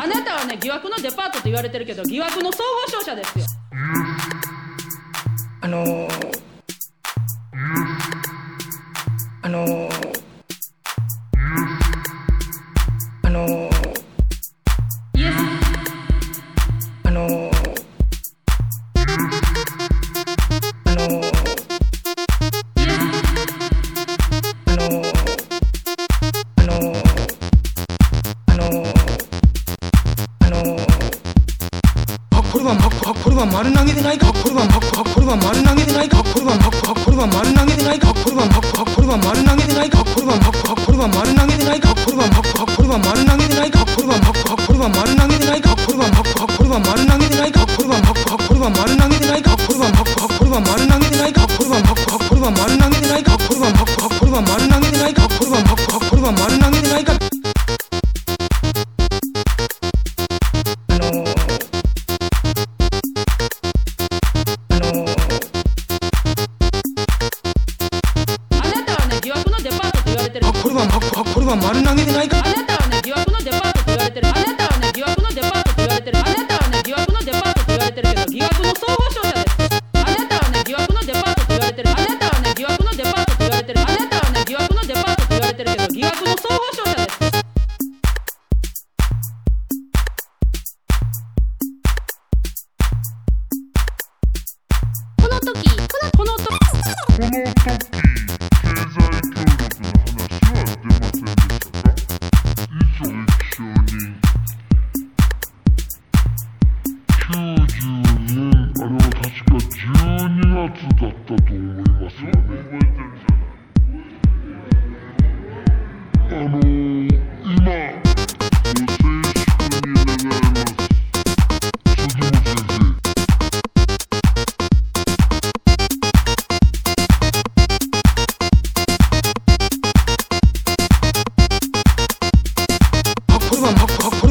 あなたはね疑惑のデパートと言われてるけど疑惑の総合商社ですよ。あのー、は丸投げでないか、これはま、あ、これは丸投げでないか、これはま、あ、これは丸投げでないか、これはま、あ、これは丸投げでないか、これはま、あ、これは丸投げでないか、これはま、あ、これは丸投げでないか、これはま、あ、これは丸投げでないか、これはま、あ、これは丸投げでないか、これはま、あ、これは丸投げでないか、これはま、あ、これは丸投げでないか、これはま、あ、これは丸投げでないか、これはま、あ、これは丸投げでないか、これはあ、これは丸投げでないか？あなたはね疑惑のデパートと言われてるあなたはね疑惑のデパートと言われてるあなたはね疑惑のデパートと言われてるけど疑惑の総合商社です。あなたはね疑惑のデパートと言われてるあなたはね疑惑のデパートと言われてるあなたはね疑惑のデパートと言われてるけど疑惑の総合商社です。この時このこの時つだったと思いますよね。あのー、今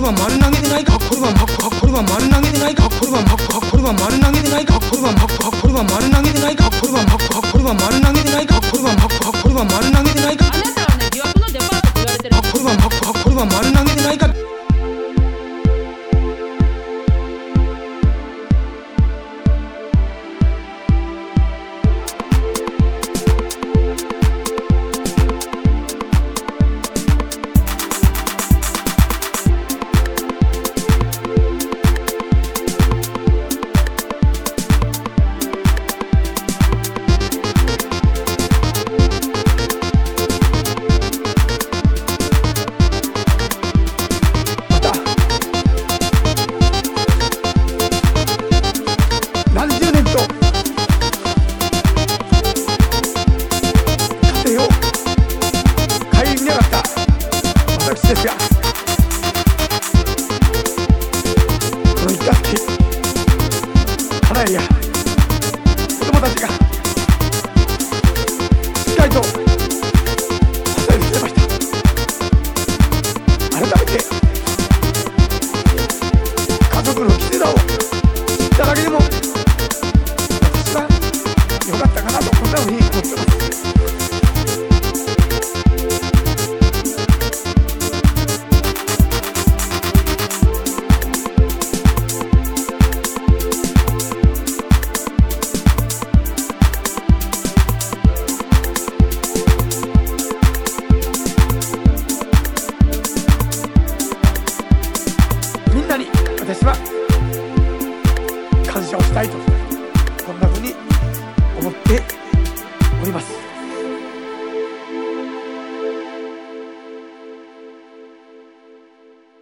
は丸投げでないか、これはま、あ、これは丸投げでないか、これはま、あ、これは丸投げでないか、これはま、あ、これは丸投げでないか、これはま、あ、これは丸投げ私は感謝をしたいと。